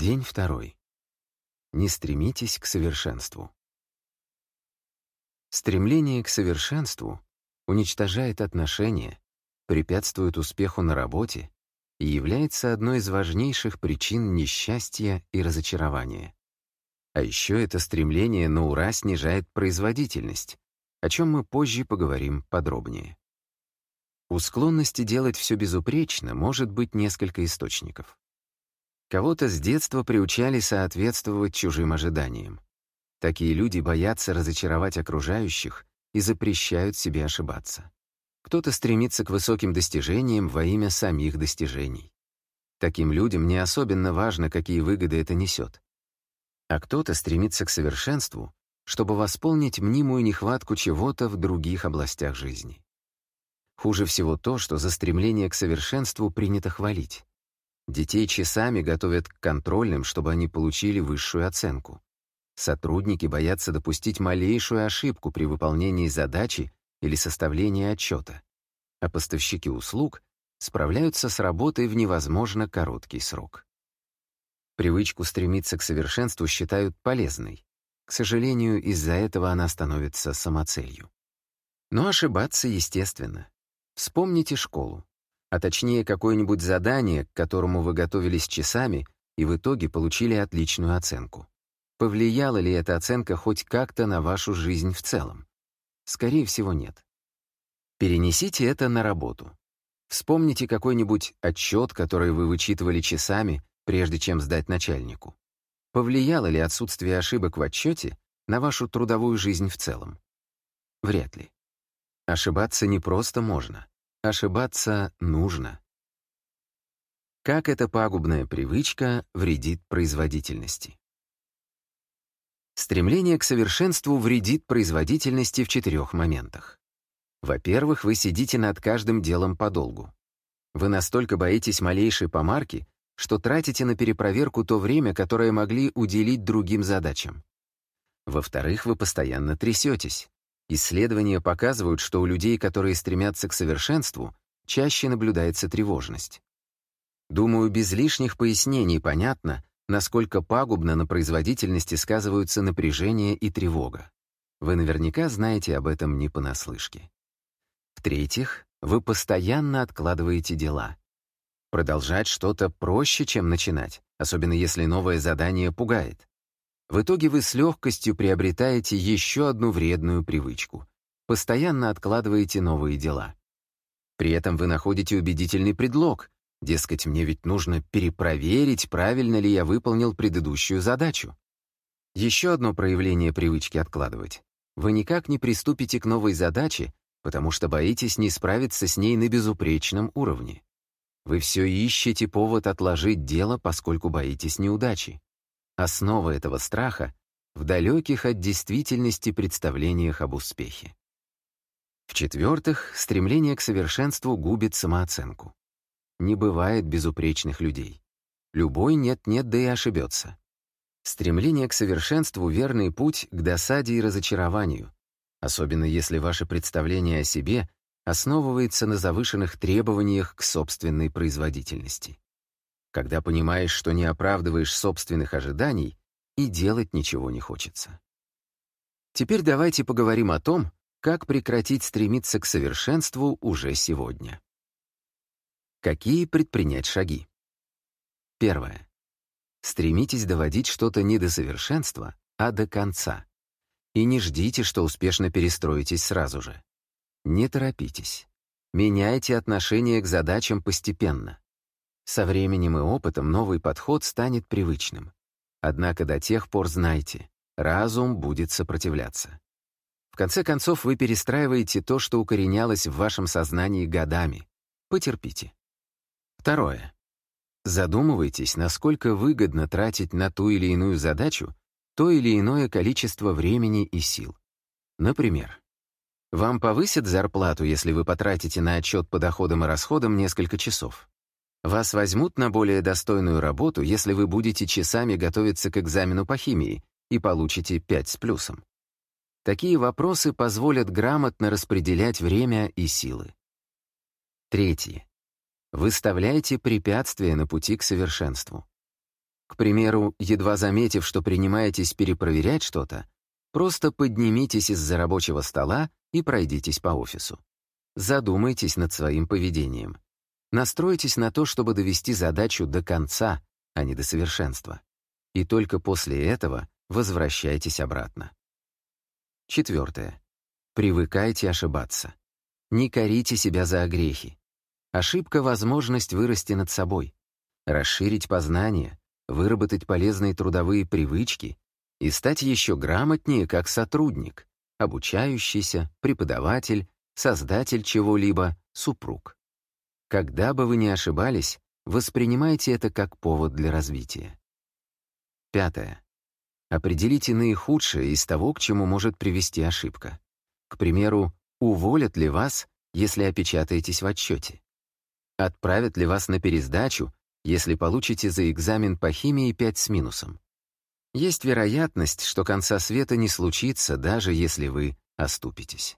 День второй. Не стремитесь к совершенству. Стремление к совершенству уничтожает отношения, препятствует успеху на работе и является одной из важнейших причин несчастья и разочарования. А еще это стремление на ура снижает производительность, о чем мы позже поговорим подробнее. У склонности делать все безупречно может быть несколько источников. Кого-то с детства приучали соответствовать чужим ожиданиям. Такие люди боятся разочаровать окружающих и запрещают себе ошибаться. Кто-то стремится к высоким достижениям во имя самих достижений. Таким людям не особенно важно, какие выгоды это несет. А кто-то стремится к совершенству, чтобы восполнить мнимую нехватку чего-то в других областях жизни. Хуже всего то, что за стремление к совершенству принято хвалить. Детей часами готовят к контрольным, чтобы они получили высшую оценку. Сотрудники боятся допустить малейшую ошибку при выполнении задачи или составлении отчета. А поставщики услуг справляются с работой в невозможно короткий срок. Привычку стремиться к совершенству считают полезной. К сожалению, из-за этого она становится самоцелью. Но ошибаться естественно. Вспомните школу, а точнее какое-нибудь задание, к которому вы готовились часами и в итоге получили отличную оценку. Повлияла ли эта оценка хоть как-то на вашу жизнь в целом? Скорее всего, нет. Перенесите это на работу. Вспомните какой-нибудь отчет, который вы вычитывали часами, прежде чем сдать начальнику. Повлияло ли отсутствие ошибок в отчете на вашу трудовую жизнь в целом? Вряд ли. Ошибаться не просто можно. Ошибаться нужно. Как эта пагубная привычка вредит производительности? Стремление к совершенству вредит производительности в четырех моментах. Во-первых, вы сидите над каждым делом подолгу. Вы настолько боитесь малейшей помарки, что тратите на перепроверку то время, которое могли уделить другим задачам. Во-вторых, вы постоянно трясетесь. Исследования показывают, что у людей, которые стремятся к совершенству, чаще наблюдается тревожность. Думаю, без лишних пояснений понятно, насколько пагубно на производительности сказываются напряжение и тревога. Вы наверняка знаете об этом не понаслышке. В-третьих, вы постоянно откладываете дела. Продолжать что-то проще, чем начинать, особенно если новое задание пугает. В итоге вы с легкостью приобретаете еще одну вредную привычку. Постоянно откладываете новые дела. При этом вы находите убедительный предлог. Дескать, мне ведь нужно перепроверить, правильно ли я выполнил предыдущую задачу. Еще одно проявление привычки откладывать. Вы никак не приступите к новой задаче, потому что боитесь не справиться с ней на безупречном уровне. Вы все ищете повод отложить дело, поскольку боитесь неудачи. Основа этого страха в далеких от действительности представлениях об успехе. В-четвертых, стремление к совершенству губит самооценку. Не бывает безупречных людей. Любой нет-нет, да и ошибется. Стремление к совершенству — верный путь к досаде и разочарованию, особенно если ваше представление о себе основывается на завышенных требованиях к собственной производительности когда понимаешь, что не оправдываешь собственных ожиданий, и делать ничего не хочется. Теперь давайте поговорим о том, как прекратить стремиться к совершенству уже сегодня. Какие предпринять шаги? Первое. Стремитесь доводить что-то не до совершенства, а до конца. И не ждите, что успешно перестроитесь сразу же. Не торопитесь. Меняйте отношение к задачам постепенно. Со временем и опытом новый подход станет привычным. Однако до тех пор знайте, разум будет сопротивляться. В конце концов, вы перестраиваете то, что укоренялось в вашем сознании годами. Потерпите. Второе. Задумывайтесь, насколько выгодно тратить на ту или иную задачу то или иное количество времени и сил. Например, вам повысят зарплату, если вы потратите на отчет по доходам и расходам несколько часов. Вас возьмут на более достойную работу, если вы будете часами готовиться к экзамену по химии и получите 5 с плюсом. Такие вопросы позволят грамотно распределять время и силы. Третье. Выставляйте препятствия на пути к совершенству. К примеру, едва заметив, что принимаетесь перепроверять что-то, просто поднимитесь из-за рабочего стола и пройдитесь по офису. Задумайтесь над своим поведением. Настройтесь на то, чтобы довести задачу до конца, а не до совершенства. И только после этого возвращайтесь обратно. Четвертое. Привыкайте ошибаться. Не корите себя за огрехи. Ошибка — возможность вырасти над собой, расширить познание, выработать полезные трудовые привычки и стать еще грамотнее как сотрудник, обучающийся, преподаватель, создатель чего-либо, супруг. Когда бы вы ни ошибались, воспринимайте это как повод для развития. Пятое. Определите наихудшее из того, к чему может привести ошибка. К примеру, уволят ли вас, если опечатаетесь в отчете? Отправят ли вас на пересдачу, если получите за экзамен по химии 5 с минусом? Есть вероятность, что конца света не случится, даже если вы оступитесь.